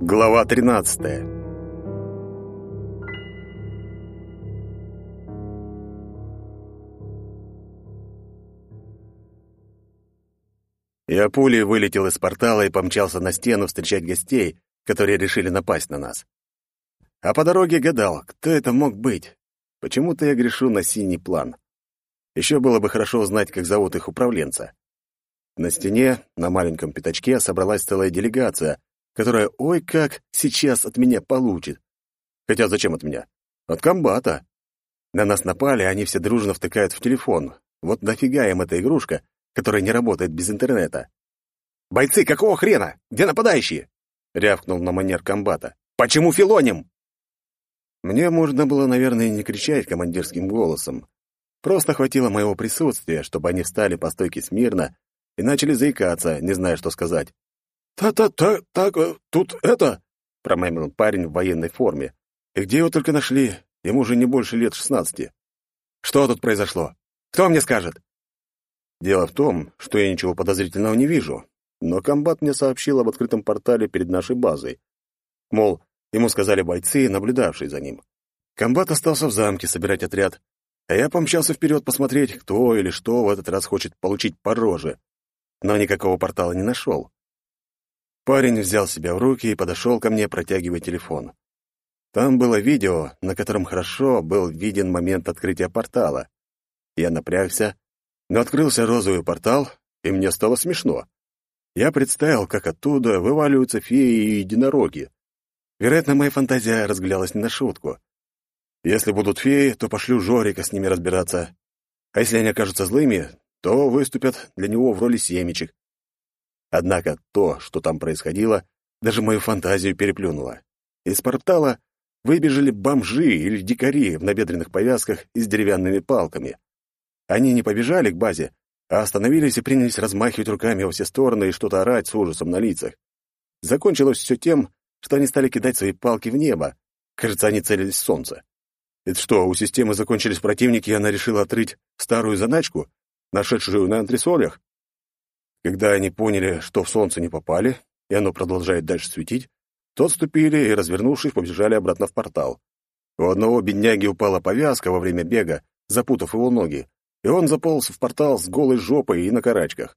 Глава 13. Я пулей вылетел из портала и помчался на стену встречать гостей, которые решили напасть на нас. А по дороге гадал, кто это мог быть. Почему-то я грешу на синий план. Еще было бы хорошо узнать, как зовут их управленца. На стене, на маленьком пятачке, собралась целая делегация, которая ой как сейчас от меня получит. Хотя зачем от меня? От комбата. На нас напали, они все дружно втыкают в телефон. Вот нафига им эта игрушка, которая не работает без интернета? «Бойцы, какого хрена? Где нападающие?» — рявкнул на манер комбата. «Почему филоним?» Мне можно было, наверное, не кричать командирским голосом. Просто хватило моего присутствия, чтобы они встали по стойке смирно и начали заикаться, не зная, что сказать. «Та-та-та, так, э, тут это...» — промямлил парень в военной форме. «И где его только нашли? Ему уже не больше лет шестнадцати. Что тут произошло? Кто мне скажет?» Дело в том, что я ничего подозрительного не вижу, но комбат мне сообщил об открытом портале перед нашей базой. Мол, ему сказали бойцы, наблюдавшие за ним. Комбат остался в замке собирать отряд, а я помчался вперед посмотреть, кто или что в этот раз хочет получить по роже. Но никакого портала не нашел. Парень взял себя в руки и подошел ко мне, протягивая телефон. Там было видео, на котором хорошо был виден момент открытия портала. Я напрягся, но открылся розовый портал, и мне стало смешно. Я представил, как оттуда вываливаются феи и единороги. Вероятно, моя фантазия разгулялась не на шутку. Если будут феи, то пошлю Жорика с ними разбираться. А если они окажутся злыми, то выступят для него в роли семечек. Однако то, что там происходило, даже мою фантазию переплюнуло. Из портала выбежали бомжи или дикари в набедренных повязках и с деревянными палками. Они не побежали к базе, а остановились и принялись размахивать руками во все стороны и что-то орать с ужасом на лицах. Закончилось все тем, что они стали кидать свои палки в небо. Кажется, они целились в солнце. Это что, у системы закончились противники, и она решила отрыть старую заначку, нашедшую на антресолях? Когда они поняли, что в солнце не попали, и оно продолжает дальше светить, то отступили и, развернувшись, побежали обратно в портал. У одного бедняги упала повязка во время бега, запутав его ноги, и он заполз в портал с голой жопой и на карачках.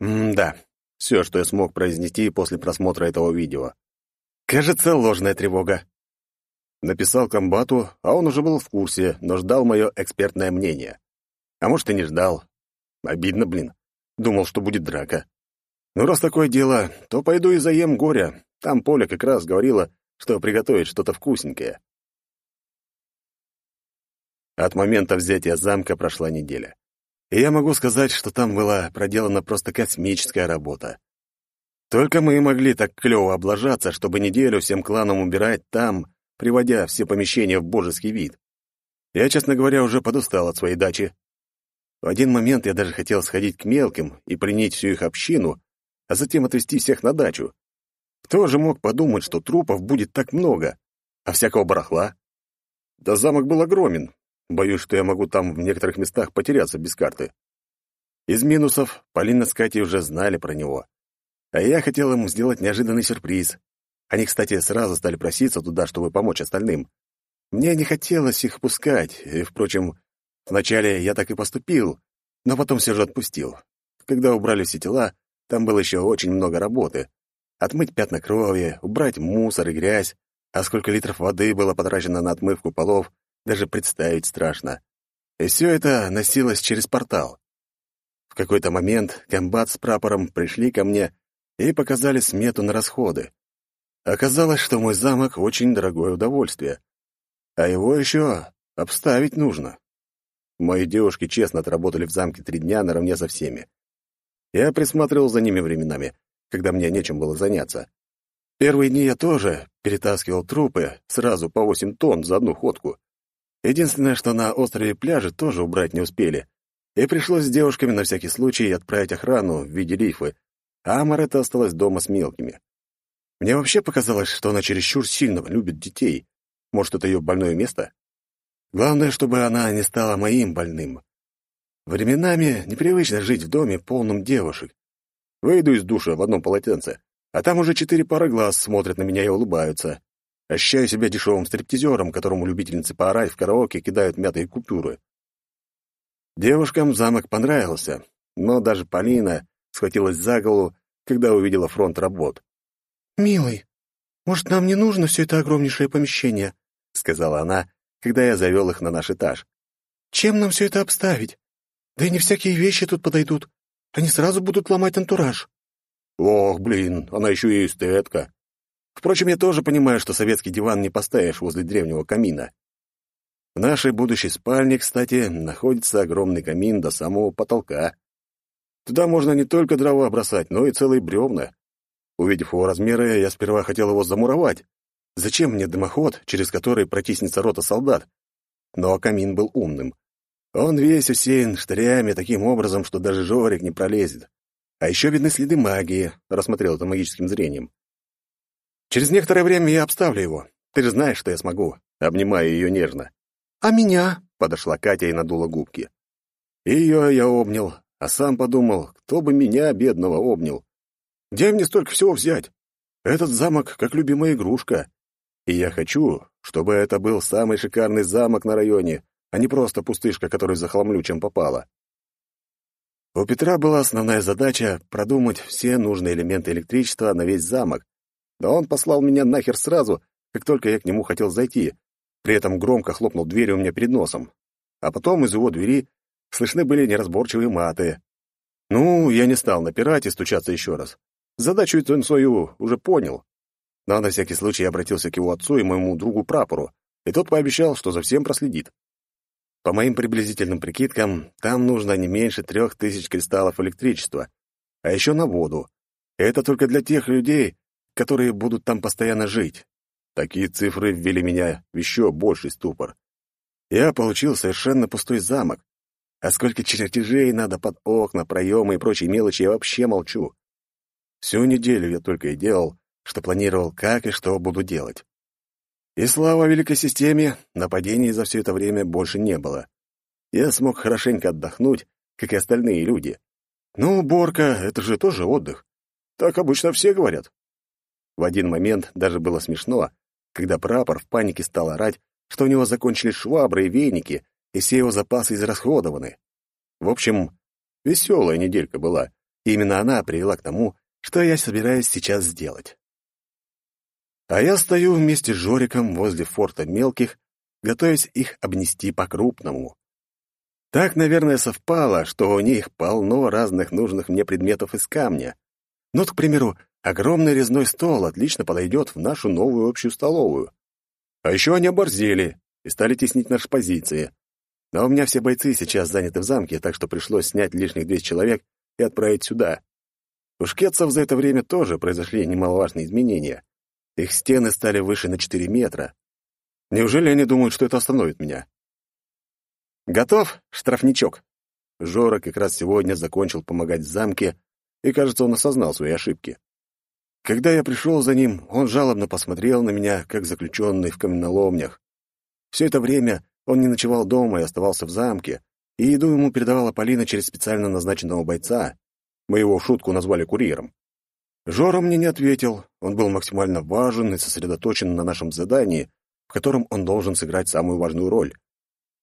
М-да, все, что я смог произнести после просмотра этого видео. Кажется, ложная тревога. Написал комбату, а он уже был в курсе, но ждал мое экспертное мнение. А может, и не ждал. Обидно, блин. Думал, что будет драка. Ну, раз такое дело, то пойду и заем горя. Там Поля как раз говорила, что приготовит что-то вкусненькое. От момента взятия замка прошла неделя. И я могу сказать, что там была проделана просто космическая работа. Только мы и могли так клёво облажаться, чтобы неделю всем кланам убирать там, приводя все помещения в божеский вид. Я, честно говоря, уже подустал от своей дачи. В один момент я даже хотел сходить к мелким и принять всю их общину, а затем отвезти всех на дачу. Кто же мог подумать, что трупов будет так много, а всякого барахла? Да замок был огромен. Боюсь, что я могу там в некоторых местах потеряться без карты. Из минусов Полина с Катей уже знали про него. А я хотел им сделать неожиданный сюрприз. Они, кстати, сразу стали проситься туда, чтобы помочь остальным. Мне не хотелось их пускать, и, впрочем, Вначале я так и поступил, но потом все же отпустил. Когда убрали все тела, там было еще очень много работы. Отмыть пятна крови, убрать мусор и грязь, а сколько литров воды было потрачено на отмывку полов, даже представить страшно. И все это носилось через портал. В какой-то момент комбат с прапором пришли ко мне и показали смету на расходы. Оказалось, что мой замок — очень дорогое удовольствие. А его еще обставить нужно. Мои девушки честно отработали в замке три дня наравне со всеми. Я присматривал за ними временами, когда мне нечем было заняться. Первые дни я тоже перетаскивал трупы сразу по восемь тонн за одну ходку. Единственное, что на острове пляже тоже убрать не успели, и пришлось с девушками на всякий случай отправить охрану в виде рифы, а Марета осталась дома с мелкими. Мне вообще показалось, что она чересчур сильно любит детей. Может, это ее больное место? Главное, чтобы она не стала моим больным. Временами непривычно жить в доме, полном девушек. Выйду из душа в одном полотенце, а там уже четыре пары глаз смотрят на меня и улыбаются. Ощущаю себя дешевым стриптизером, которому любительницы поорать в караоке кидают мятые купюры. Девушкам замок понравился, но даже Полина схватилась за голову, когда увидела фронт работ. «Милый, может, нам не нужно все это огромнейшее помещение?» — сказала она, когда я завел их на наш этаж. «Чем нам все это обставить? Да и не всякие вещи тут подойдут. Они сразу будут ломать антураж». «Ох, блин, она еще и эстетка. Впрочем, я тоже понимаю, что советский диван не поставишь возле древнего камина. В нашей будущей спальне, кстати, находится огромный камин до самого потолка. Туда можно не только дрова бросать, но и целые бревна. Увидев его размеры, я сперва хотел его замуровать. Зачем мне дымоход, через который протиснется рота солдат? Но камин был умным. Он весь усеян штырями таким образом, что даже Жорик не пролезет. А еще видны следы магии, рассмотрел это магическим зрением. Через некоторое время я обставлю его. Ты же знаешь, что я смогу. Обнимаю ее нежно. «А меня?» — подошла Катя и надула губки. Ее я обнял, а сам подумал, кто бы меня, бедного, обнял. Где мне столько всего взять? Этот замок как любимая игрушка. И я хочу, чтобы это был самый шикарный замок на районе, а не просто пустышка, которую захламлю, чем попало. У Петра была основная задача продумать все нужные элементы электричества на весь замок, но он послал меня нахер сразу, как только я к нему хотел зайти, при этом громко хлопнул дверью у меня перед носом. А потом из его двери слышны были неразборчивые маты. Ну, я не стал напирать и стучаться еще раз. Задачу эту свою уже понял. Но на всякий случай обратился к его отцу и моему другу прапору, и тот пообещал, что за всем проследит. По моим приблизительным прикидкам, там нужно не меньше трех тысяч кристаллов электричества, а еще на воду. Это только для тех людей, которые будут там постоянно жить. Такие цифры ввели меня в еще больший ступор. Я получил совершенно пустой замок. А сколько чертежей надо под окна, проемы и прочие мелочи, я вообще молчу. Всю неделю я только и делал, что планировал, как и что буду делать. И слава великой системе, нападений за все это время больше не было. Я смог хорошенько отдохнуть, как и остальные люди. Ну, уборка — это же тоже отдых. Так обычно все говорят. В один момент даже было смешно, когда прапор в панике стал орать, что у него закончились швабры и веники, и все его запасы израсходованы. В общем, веселая неделька была, и именно она привела к тому, что я собираюсь сейчас сделать. А я стою вместе с Жориком возле форта мелких, готовясь их обнести по-крупному. Так, наверное, совпало, что у них полно разных нужных мне предметов из камня. Ну, к примеру, Огромный резной стол отлично подойдет в нашу новую общую столовую. А еще они оборзели и стали теснить наши позиции. Но у меня все бойцы сейчас заняты в замке, так что пришлось снять лишних 200 человек и отправить сюда. У шкетцев за это время тоже произошли немаловажные изменения. Их стены стали выше на 4 метра. Неужели они думают, что это остановит меня? Готов, штрафничок? Жора как раз сегодня закончил помогать в замке, и, кажется, он осознал свои ошибки. Когда я пришел за ним, он жалобно посмотрел на меня, как заключенный в каменоломнях. Все это время он не ночевал дома и оставался в замке, и еду ему передавала Полина через специально назначенного бойца. Мы его в шутку назвали курьером. Жора мне не ответил, он был максимально важен и сосредоточен на нашем задании, в котором он должен сыграть самую важную роль.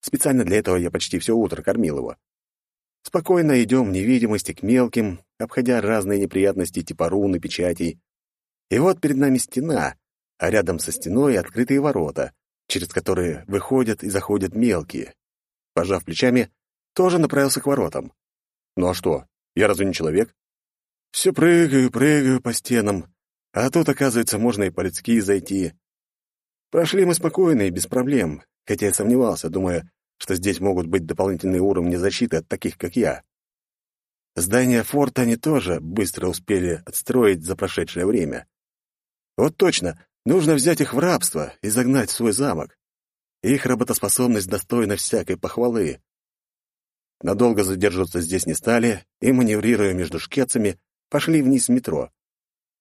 Специально для этого я почти все утро кормил его. Спокойно идем в невидимости к мелким, обходя разные неприятности типа рун и печатей, и вот перед нами стена, а рядом со стеной открытые ворота, через которые выходят и заходят мелкие. Пожав плечами, тоже направился к воротам. Ну а что, я разве не человек? Все прыгаю, прыгаю по стенам, а тут, оказывается, можно и по-людски зайти. Прошли мы спокойно и без проблем, хотя я сомневался, думая, что здесь могут быть дополнительные уровни защиты от таких, как я. Здание форта они тоже быстро успели отстроить за прошедшее время. Вот точно, нужно взять их в рабство и загнать в свой замок. Их работоспособность достойна всякой похвалы. Надолго задерживаться здесь не стали, и, маневрируя между шкетцами, пошли вниз в метро.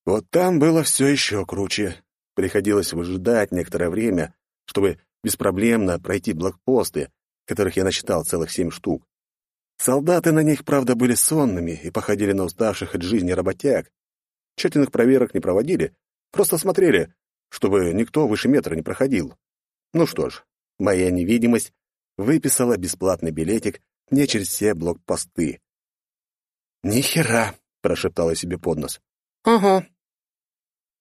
Вот там было все еще круче. Приходилось выжидать некоторое время, чтобы беспроблемно пройти блокпосты, которых я насчитал целых семь штук. Солдаты на них, правда, были сонными и походили на уставших от жизни работяг. Тщательных проверок не проводили, просто смотрели, чтобы никто выше метра не проходил. Ну что ж, моя невидимость выписала бесплатный билетик мне через все блокпосты. «Ни хера!» — прошептала себе под нос. «Ага».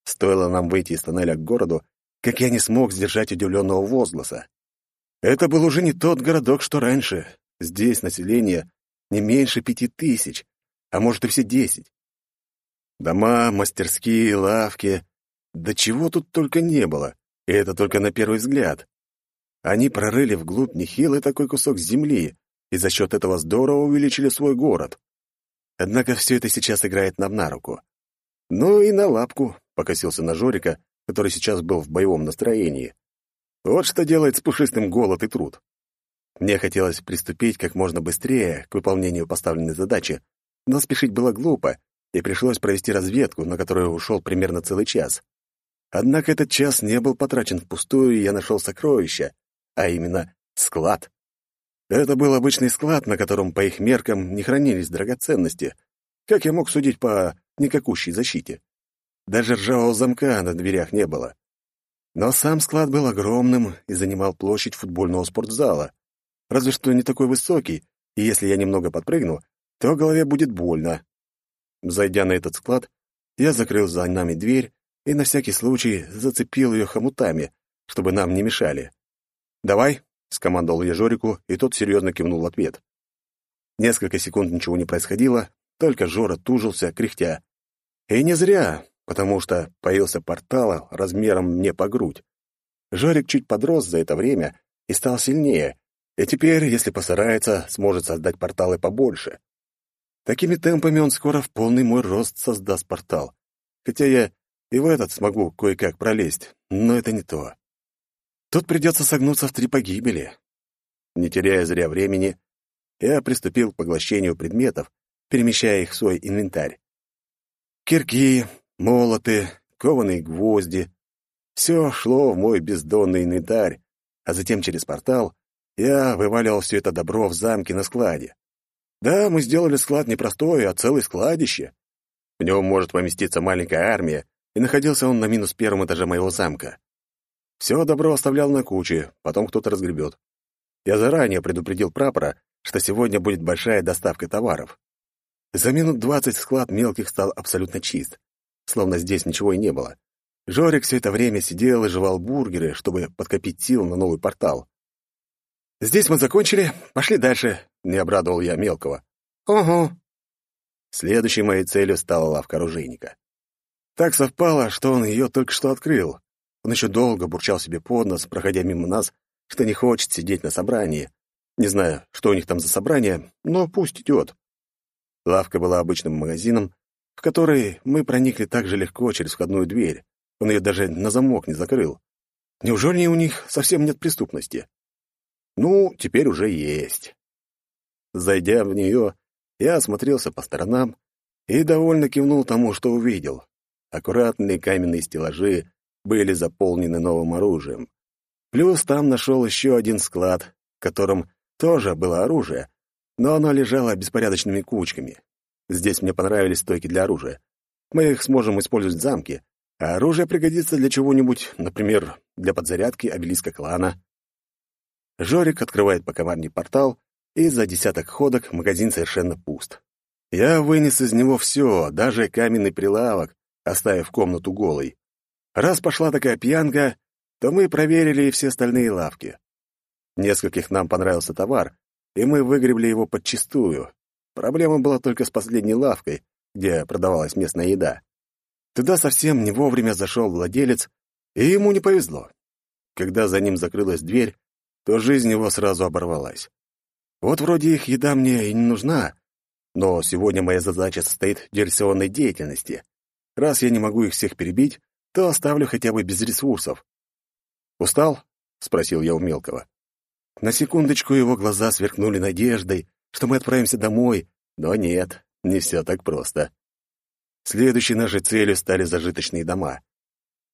Стоило нам выйти из тоннеля к городу, как я не смог сдержать удивленного возгласа. Это был уже не тот городок, что раньше. Здесь население не меньше пяти тысяч, а может и все десять. Дома, мастерские, лавки. Да чего тут только не было, и это только на первый взгляд. Они прорыли вглубь нехилый такой кусок земли, и за счет этого здорово увеличили свой город. Однако все это сейчас играет нам на руку. Ну и на лапку, покосился на Жорика, который сейчас был в боевом настроении. Вот что делает с пушистым голод и труд. Мне хотелось приступить как можно быстрее к выполнению поставленной задачи, но спешить было глупо, и пришлось провести разведку, на которую ушел примерно целый час. Однако этот час не был потрачен впустую, и я нашел сокровища, а именно склад. Это был обычный склад, на котором, по их меркам, не хранились драгоценности, как я мог судить по никакущей защите. Даже ржавого замка на дверях не было. Но сам склад был огромным и занимал площадь футбольного спортзала. Разве что не такой высокий, и если я немного подпрыгну, то голове будет больно. Зайдя на этот склад, я закрыл за нами дверь и на всякий случай зацепил ее хомутами, чтобы нам не мешали. «Давай», — скомандовал я Жорику, и тот серьезно кивнул в ответ. Несколько секунд ничего не происходило, только Жора тужился, кряхтя. И не зря, потому что появился портал размером мне по грудь. Жорик чуть подрос за это время и стал сильнее, и теперь, если постарается, сможет создать порталы побольше. Такими темпами он скоро в полный мой рост создаст портал. Хотя я и в этот смогу кое-как пролезть, но это не то. Тут придется согнуться в три погибели. Не теряя зря времени, я приступил к поглощению предметов, перемещая их в свой инвентарь. Кирки, молоты, кованые гвозди — все шло в мой бездонный инвентарь, а затем через портал я вываливал все это добро в замке на складе. Да, мы сделали склад не простой, а целый складище. В нем может поместиться маленькая армия, и находился он на минус первом этаже моего замка. Все добро оставлял на куче, потом кто-то разгребет. Я заранее предупредил прапора, что сегодня будет большая доставка товаров. За минут двадцать склад мелких стал абсолютно чист, словно здесь ничего и не было. Жорик все это время сидел и жевал бургеры, чтобы подкопить сил на новый портал. «Здесь мы закончили, пошли дальше», — не обрадовал я мелкого. «Ого». Следующей моей целью стала лавка оружейника. Так совпало, что он ее только что открыл. Он еще долго бурчал себе под нос, проходя мимо нас, что не хочет сидеть на собрании. Не знаю, что у них там за собрание, но пусть идет. Лавка была обычным магазином, в который мы проникли так же легко через входную дверь. Он ее даже на замок не закрыл. Неужели у них совсем нет преступности? Ну, теперь уже есть. Зайдя в нее, я осмотрелся по сторонам и довольно кивнул тому, что увидел. Аккуратные каменные стеллажи были заполнены новым оружием. Плюс там нашел еще один склад, в котором тоже было оружие, но оно лежало беспорядочными кучками. Здесь мне понравились стойки для оружия. Мы их сможем использовать в замке, а оружие пригодится для чего-нибудь, например, для подзарядки обелиска клана. Жорик открывает по команде портал, и за десяток ходок магазин совершенно пуст. Я вынес из него все, даже каменный прилавок, оставив комнату голой. Раз пошла такая пьянка, то мы проверили все остальные лавки. Нескольких нам понравился товар, и мы выгребли его подчистую. Проблема была только с последней лавкой, где продавалась местная еда. Туда совсем не вовремя зашел владелец, и ему не повезло. Когда за ним закрылась дверь, то жизнь его сразу оборвалась. Вот вроде их еда мне и не нужна, но сегодня моя задача состоит в диверсионной деятельности. Раз я не могу их всех перебить, то оставлю хотя бы без ресурсов. «Устал?» — спросил я у мелкого. На секундочку его глаза сверкнули надеждой, что мы отправимся домой, но нет, не все так просто. Следующей нашей целью стали зажиточные дома.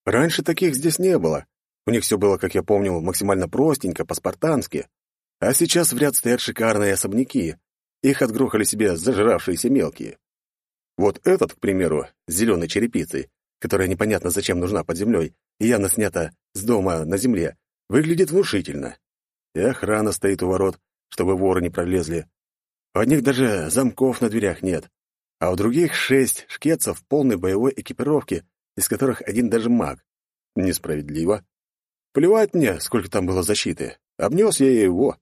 Раньше таких здесь не было, у них все было, как я помню, максимально простенько, по-спартански. А сейчас в ряд стоят шикарные особняки. их отгрохали себе зажравшиеся мелкие. Вот этот, к примеру, с зеленой черепицей, которая непонятно зачем нужна под землей и явно снята с дома на земле, выглядит внушительно. И охрана стоит у ворот, чтобы воры не пролезли. У одних даже замков на дверях нет, а у других шесть шкетцев полной боевой экипировки, из которых один даже маг. Несправедливо. Плевать мне, сколько там было защиты. Обнес я его.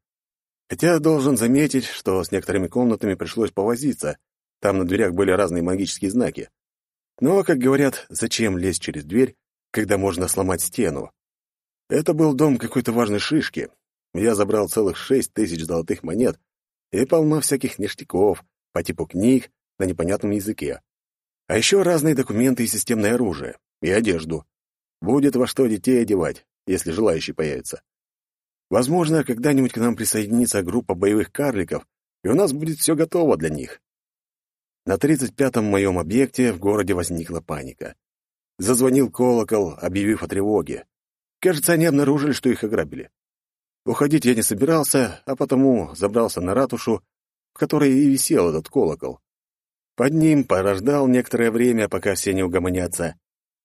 Хотя должен заметить, что с некоторыми комнатами пришлось повозиться. Там на дверях были разные магические знаки. Но, как говорят, зачем лезть через дверь, когда можно сломать стену? Это был дом какой-то важной шишки. Я забрал целых шесть тысяч золотых монет и полно всяких ништяков по типу книг на непонятном языке. А еще разные документы и системное оружие, и одежду. Будет во что детей одевать, если желающие появятся. Возможно, когда-нибудь к нам присоединится группа боевых карликов, и у нас будет все готово для них. На 35-м моем объекте в городе возникла паника. Зазвонил колокол, объявив о тревоге. Кажется, они обнаружили, что их ограбили. Уходить я не собирался, а потому забрался на ратушу, в которой и висел этот колокол. Под ним порождал некоторое время, пока все не угомонятся.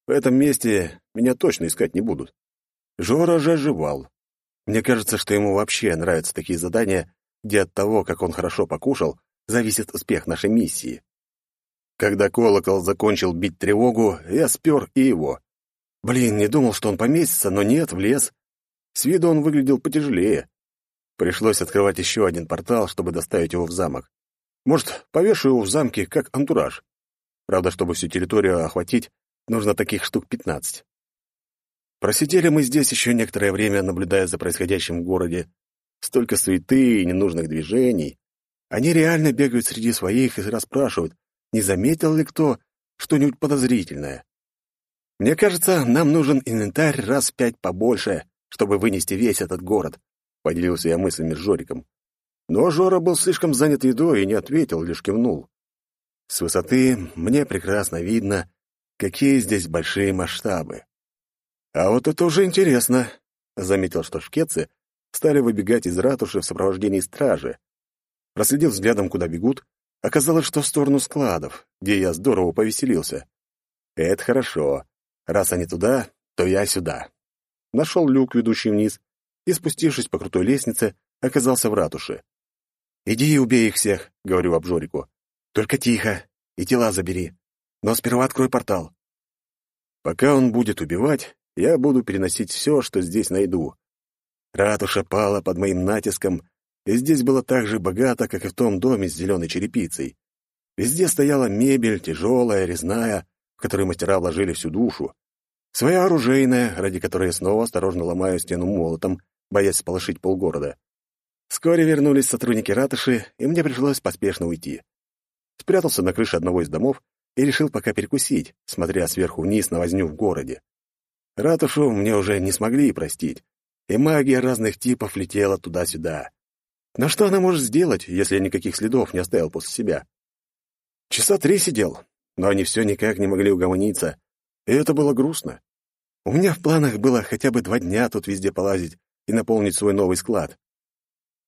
В этом месте меня точно искать не будут. Жора же оживал. Мне кажется, что ему вообще нравятся такие задания, где от того, как он хорошо покушал, зависит успех нашей миссии. Когда колокол закончил бить тревогу, я спер и его. Блин, не думал, что он поместится, но нет, влез. С виду он выглядел потяжелее. Пришлось открывать еще один портал, чтобы доставить его в замок. Может, повешу его в замке, как антураж. Правда, чтобы всю территорию охватить, нужно таких штук пятнадцать. Просидели мы здесь еще некоторое время, наблюдая за происходящим в городе. Столько суеты и ненужных движений. Они реально бегают среди своих и расспрашивают, не заметил ли кто что-нибудь подозрительное. Мне кажется, нам нужен инвентарь раз в пять побольше, чтобы вынести весь этот город, — поделился я мыслями с Жориком. Но Жора был слишком занят едой и не ответил, лишь кивнул. С высоты мне прекрасно видно, какие здесь большие масштабы. А вот это уже интересно. Заметил, что шкетцы стали выбегать из ратуши в сопровождении стражи. Проследил взглядом, куда бегут, оказалось, что в сторону складов, где я здорово повеселился. Это хорошо. Раз они туда, то я сюда. Нашел люк, ведущий вниз, и, спустившись по крутой лестнице, оказался в ратуше. «Иди и убей их всех», — говорю обжорику. «Только тихо, и тела забери. Но сперва открой портал». Пока он будет убивать, я буду переносить все, что здесь найду. Ратуша пала под моим натиском, и здесь было так же богато, как и в том доме с зеленой черепицей. Везде стояла мебель, тяжелая, резная, в которой мастера вложили всю душу. Своя оружейная, ради которой я снова осторожно ломаю стену молотом, боясь сполошить полгорода. Вскоре вернулись сотрудники ратуши, и мне пришлось поспешно уйти. Спрятался на крыше одного из домов и решил пока перекусить, смотря сверху вниз на возню в городе. Ратушу мне уже не смогли простить, и магия разных типов летела туда-сюда. Но что она может сделать, если я никаких следов не оставил после себя? Часа три сидел, но они все никак не могли угомониться, и это было грустно. У меня в планах было хотя бы два дня тут везде полазить и наполнить свой новый склад.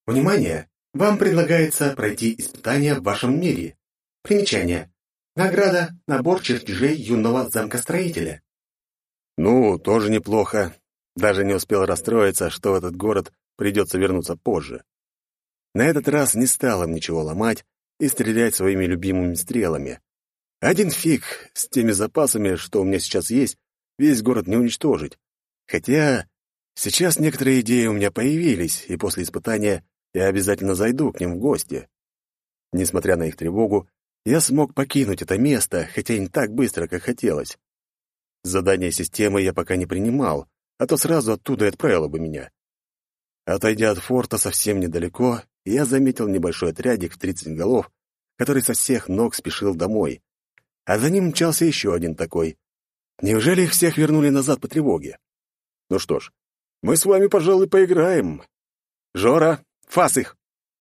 Внимание! Вам предлагается пройти испытание в вашем мире. Примечание. Награда — набор чертежей юного замкостроителя. Ну, тоже неплохо. Даже не успел расстроиться, что в этот город придется вернуться позже. На этот раз не стал им ничего ломать и стрелять своими любимыми стрелами. Один фиг с теми запасами, что у меня сейчас есть, весь город не уничтожить. Хотя сейчас некоторые идеи у меня появились, и после испытания я обязательно зайду к ним в гости. Несмотря на их тревогу, я смог покинуть это место, хотя не так быстро, как хотелось. Задание системы я пока не принимал, а то сразу оттуда и отправило бы меня. Отойдя от форта совсем недалеко, я заметил небольшой отрядик в 30 голов, который со всех ног спешил домой. А за ним мчался еще один такой. Неужели их всех вернули назад по тревоге? Ну что ж, мы с вами, пожалуй, поиграем. Жора, Фас их!»